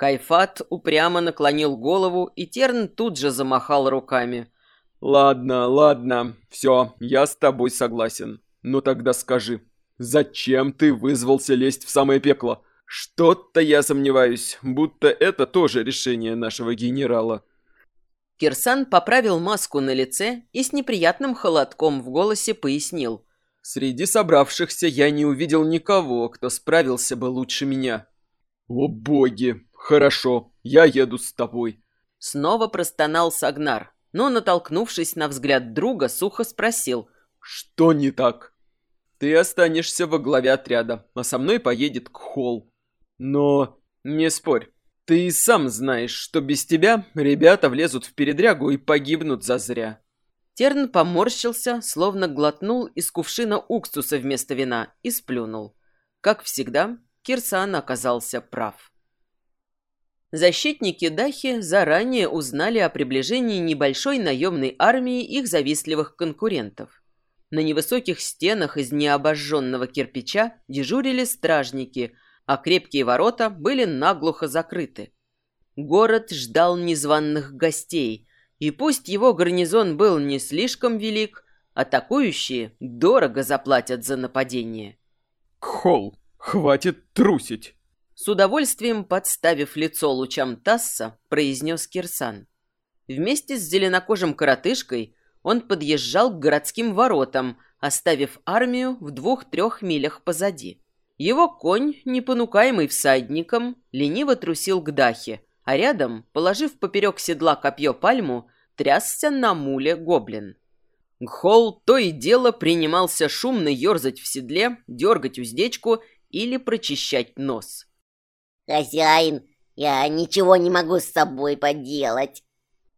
Кайфат упрямо наклонил голову, и Терн тут же замахал руками. «Ладно, ладно, все, я с тобой согласен. Ну тогда скажи, зачем ты вызвался лезть в самое пекло? Что-то я сомневаюсь, будто это тоже решение нашего генерала». Кирсан поправил маску на лице и с неприятным холодком в голосе пояснил. «Среди собравшихся я не увидел никого, кто справился бы лучше меня». «О боги! Хорошо, я еду с тобой». Снова простонал Сагнар, но, натолкнувшись на взгляд друга, сухо спросил. «Что не так?» «Ты останешься во главе отряда, а со мной поедет Кхол. Но не спорь, ты и сам знаешь, что без тебя ребята влезут в передрягу и погибнут зазря. Терн поморщился, словно глотнул из кувшина уксуса вместо вина и сплюнул. Как всегда, Кирсан оказался прав. Защитники Дахи заранее узнали о приближении небольшой наемной армии их завистливых конкурентов. На невысоких стенах из необожженного кирпича дежурили стражники – а крепкие ворота были наглухо закрыты. Город ждал незваных гостей, и пусть его гарнизон был не слишком велик, атакующие дорого заплатят за нападение. «Кхол, хватит трусить!» С удовольствием подставив лицо лучам Тасса, произнес Кирсан. Вместе с зеленокожим коротышкой он подъезжал к городским воротам, оставив армию в двух-трех милях позади. Его конь, непонукаемый всадником, лениво трусил к дахе, а рядом, положив поперек седла копье пальму, трясся на муле гоблин. Гхол то и дело принимался шумно ерзать в седле, дергать уздечку или прочищать нос. «Хозяин, я ничего не могу с собой поделать!»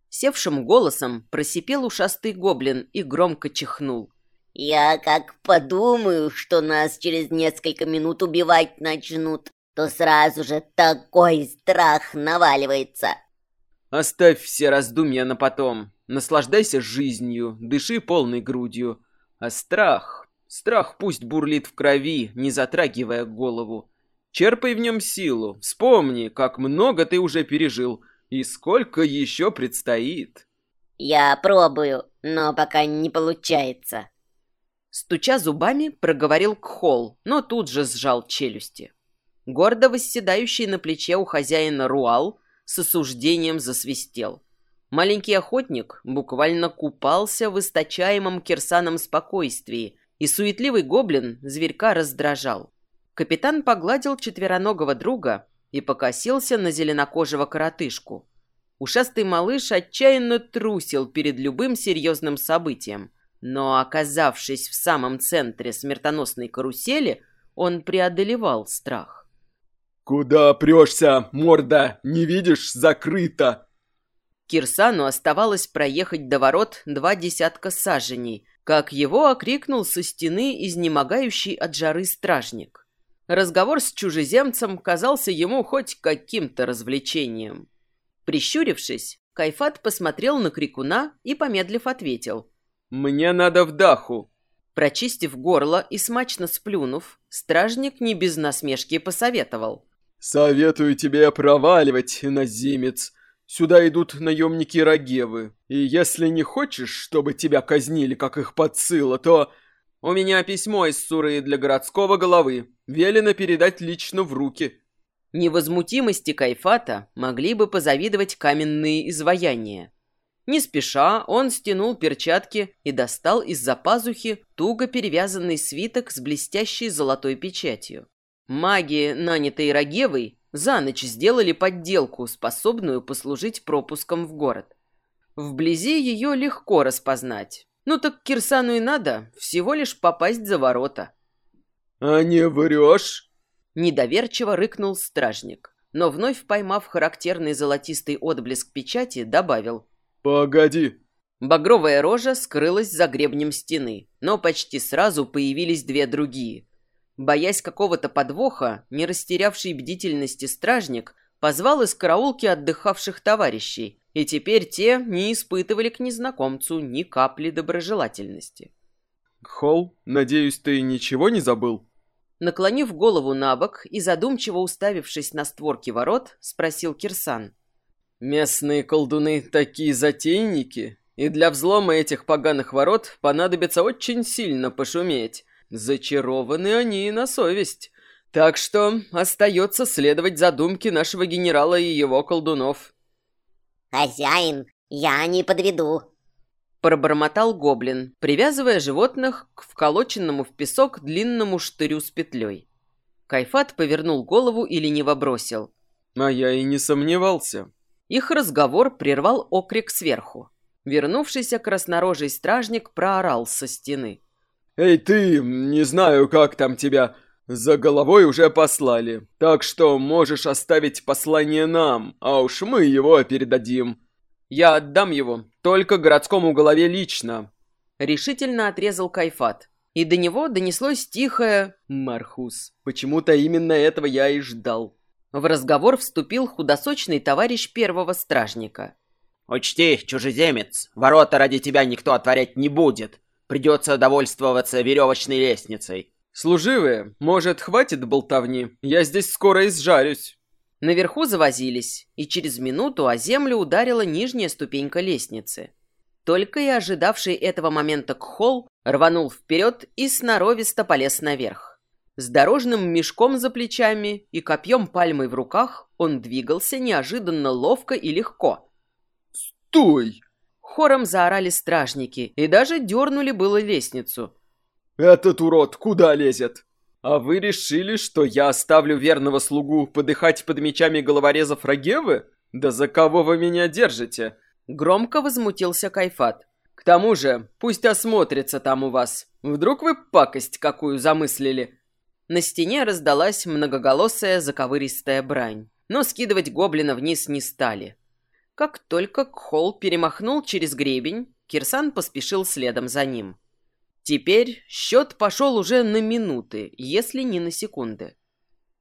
Севшим голосом просипел ушастый гоблин и громко чихнул. Я как подумаю, что нас через несколько минут убивать начнут, то сразу же такой страх наваливается. Оставь все раздумья на потом. Наслаждайся жизнью, дыши полной грудью. А страх... Страх пусть бурлит в крови, не затрагивая голову. Черпай в нем силу. Вспомни, как много ты уже пережил и сколько еще предстоит. Я пробую, но пока не получается. Стуча зубами, проговорил Кхол, но тут же сжал челюсти. Гордо восседающий на плече у хозяина Руал с осуждением засвистел. Маленький охотник буквально купался в источаемом кирсаном спокойствии, и суетливый гоблин зверька раздражал. Капитан погладил четвероногого друга и покосился на зеленокожего коротышку. Ушастый малыш отчаянно трусил перед любым серьезным событием – но, оказавшись в самом центре смертоносной карусели, он преодолевал страх. «Куда прешься, морда? Не видишь? Закрыто!» Кирсану оставалось проехать до ворот два десятка саженей, как его окрикнул со стены изнемогающий от жары стражник. Разговор с чужеземцем казался ему хоть каким-то развлечением. Прищурившись, Кайфат посмотрел на крикуна и, помедлив, ответил. «Мне надо в Даху». Прочистив горло и смачно сплюнув, стражник не без насмешки посоветовал. «Советую тебе проваливать, иноземец. Сюда идут наемники Рагевы. И если не хочешь, чтобы тебя казнили, как их подсыло, то... У меня письмо из Суры для городского головы. Велено передать лично в руки». Невозмутимости Кайфата могли бы позавидовать каменные изваяния. Не спеша он стянул перчатки и достал из-за пазухи туго перевязанный свиток с блестящей золотой печатью. Маги, нанятые Рогевой, за ночь сделали подделку, способную послужить пропуском в город. Вблизи ее легко распознать. Ну так Кирсану и надо всего лишь попасть за ворота. «А не врешь?» Недоверчиво рыкнул стражник, но вновь поймав характерный золотистый отблеск печати, добавил – «Погоди!» Багровая рожа скрылась за гребнем стены, но почти сразу появились две другие. Боясь какого-то подвоха, не растерявший бдительности стражник позвал из караулки отдыхавших товарищей, и теперь те не испытывали к незнакомцу ни капли доброжелательности. «Холл, надеюсь, ты ничего не забыл?» Наклонив голову на бок и задумчиво уставившись на створки ворот, спросил Кирсан. «Местные колдуны такие затейники, и для взлома этих поганых ворот понадобится очень сильно пошуметь. Зачарованы они на совесть. Так что остается следовать задумке нашего генерала и его колдунов». «Хозяин, я не подведу», Пробормотал гоблин, привязывая животных к вколоченному в песок длинному штырю с петлей. Кайфат повернул голову и лениво бросил. «А я и не сомневался». Их разговор прервал окрик сверху. Вернувшийся краснорожий стражник проорал со стены. «Эй ты, не знаю, как там тебя, за головой уже послали, так что можешь оставить послание нам, а уж мы его передадим. Я отдам его, только городскому голове лично. Решительно отрезал Кайфат. И до него донеслось тихое «Мархус, почему-то именно этого я и ждал». В разговор вступил худосочный товарищ первого стражника. «Учти, чужеземец, ворота ради тебя никто отворять не будет. Придется довольствоваться веревочной лестницей». «Служивые, может, хватит болтовни? Я здесь скоро изжарюсь». Наверху завозились, и через минуту о землю ударила нижняя ступенька лестницы. Только и ожидавший этого момента Кхол рванул вперед и сноровисто полез наверх. С дорожным мешком за плечами и копьем пальмой в руках он двигался неожиданно ловко и легко. «Стой!» Хором заорали стражники и даже дернули было лестницу. «Этот урод куда лезет?» «А вы решили, что я оставлю верного слугу подыхать под мечами головорезов Рагевы? Да за кого вы меня держите?» Громко возмутился Кайфат. «К тому же, пусть осмотрится там у вас. Вдруг вы пакость какую замыслили?» На стене раздалась многоголосая заковыристая брань, но скидывать гоблина вниз не стали. Как только Кхол перемахнул через гребень, Кирсан поспешил следом за ним. Теперь счет пошел уже на минуты, если не на секунды.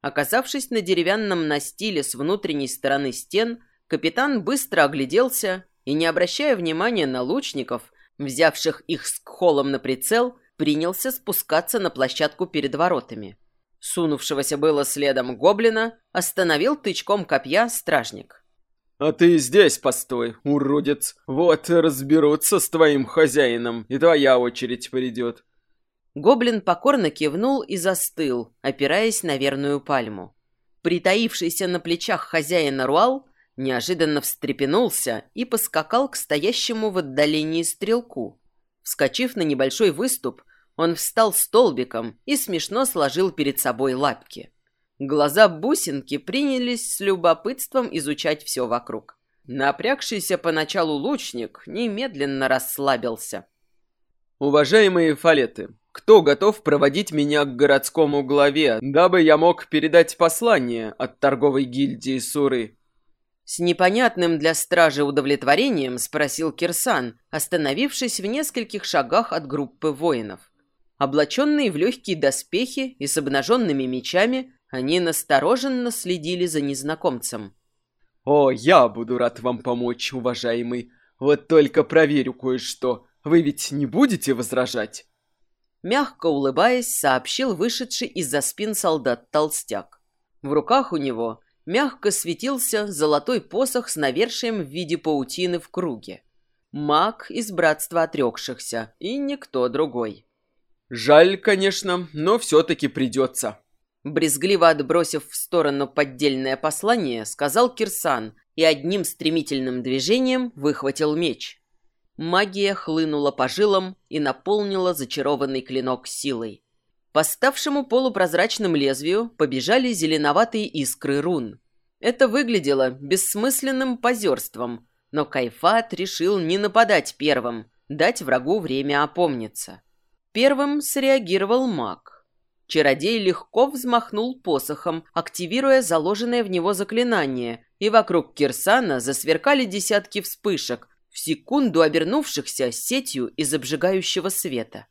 Оказавшись на деревянном настиле с внутренней стороны стен, капитан быстро огляделся и, не обращая внимания на лучников, взявших их с кхолом на прицел, принялся спускаться на площадку перед воротами. Сунувшегося было следом гоблина остановил тычком копья стражник. «А ты здесь постой, уродец. Вот разберутся с твоим хозяином, и твоя очередь придет». Гоблин покорно кивнул и застыл, опираясь на верную пальму. Притаившийся на плечах хозяина Руал неожиданно встрепенулся и поскакал к стоящему в отдалении стрелку. Вскочив на небольшой выступ, он встал столбиком и смешно сложил перед собой лапки. Глаза бусинки принялись с любопытством изучать все вокруг. Напрягшийся поначалу лучник немедленно расслабился. «Уважаемые фалеты, кто готов проводить меня к городскому главе, дабы я мог передать послание от торговой гильдии Суры?» С непонятным для стражи удовлетворением спросил Кирсан, остановившись в нескольких шагах от группы воинов. Облаченные в легкие доспехи и с обнаженными мечами, они настороженно следили за незнакомцем. «О, я буду рад вам помочь, уважаемый. Вот только проверю кое-что. Вы ведь не будете возражать?» Мягко улыбаясь, сообщил вышедший из-за спин солдат толстяк. В руках у него мягко светился золотой посох с навершием в виде паутины в круге. Маг из братства отрекшихся, и никто другой. «Жаль, конечно, но все-таки придется», Брезгливо отбросив в сторону поддельное послание, сказал Кирсан и одним стремительным движением выхватил меч. Магия хлынула по жилам и наполнила зачарованный клинок силой. По ставшему полупрозрачным лезвию побежали зеленоватые искры рун. Это выглядело бессмысленным позерством, но Кайфат решил не нападать первым, дать врагу время опомниться. Первым среагировал маг. Чародей легко взмахнул посохом, активируя заложенное в него заклинание, и вокруг Кирсана засверкали десятки вспышек, в секунду обернувшихся сетью из обжигающего света.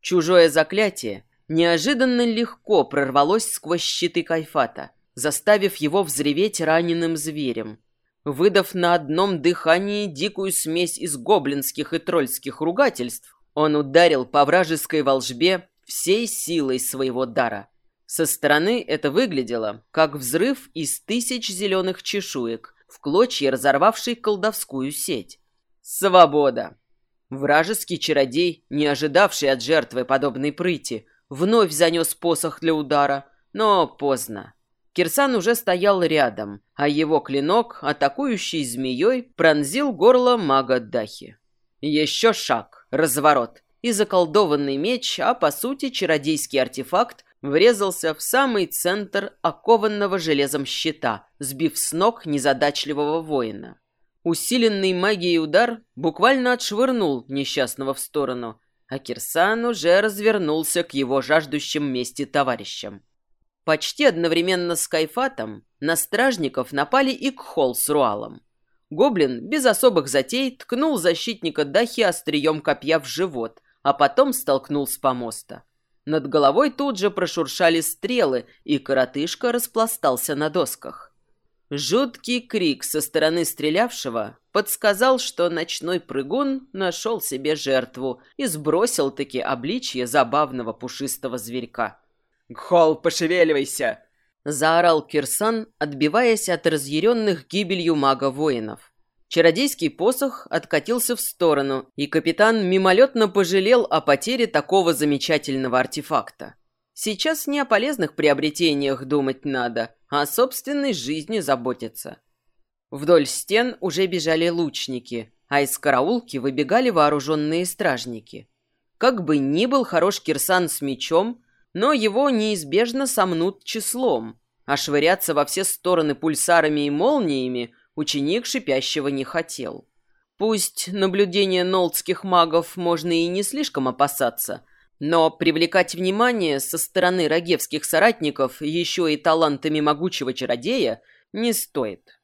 Чужое заклятие неожиданно легко прорвалось сквозь щиты Кайфата, заставив его взреветь раненым зверем. Выдав на одном дыхании дикую смесь из гоблинских и трольских ругательств, он ударил по вражеской волжбе всей силой своего дара. Со стороны это выглядело, как взрыв из тысяч зеленых чешуек, в клочья разорвавший колдовскую сеть. Свобода! Вражеский чародей, не ожидавший от жертвы подобной прыти, вновь занес посох для удара, но поздно. Кирсан уже стоял рядом, а его клинок, атакующий змеей, пронзил горло мага Дахи. Еще шаг, разворот, и заколдованный меч, а по сути чародейский артефакт, врезался в самый центр окованного железом щита, сбив с ног незадачливого воина. Усиленный магией удар буквально отшвырнул несчастного в сторону, а Кирсан уже развернулся к его жаждущим мести товарищам. Почти одновременно с Кайфатом на стражников напали и Кхол с Руалом. Гоблин без особых затей ткнул защитника Дахи острием копья в живот, а потом столкнул с помоста. Над головой тут же прошуршали стрелы, и коротышка распластался на досках. Жуткий крик со стороны стрелявшего подсказал, что ночной прыгун нашел себе жертву и сбросил-таки обличье забавного пушистого зверька. «Гхол, пошевеливайся!» — заорал Кирсан, отбиваясь от разъяренных гибелью мага-воинов. Чародейский посох откатился в сторону, и капитан мимолетно пожалел о потере такого замечательного артефакта. Сейчас не о полезных приобретениях думать надо, а о собственной жизни заботиться. Вдоль стен уже бежали лучники, а из караулки выбегали вооруженные стражники. Как бы ни был хорош Кирсан с мечом, но его неизбежно сомнут числом, а швыряться во все стороны пульсарами и молниями ученик шипящего не хотел. Пусть наблюдение нолдских магов можно и не слишком опасаться – но привлекать внимание со стороны рогевских соратников еще и талантами могучего чародея не стоит.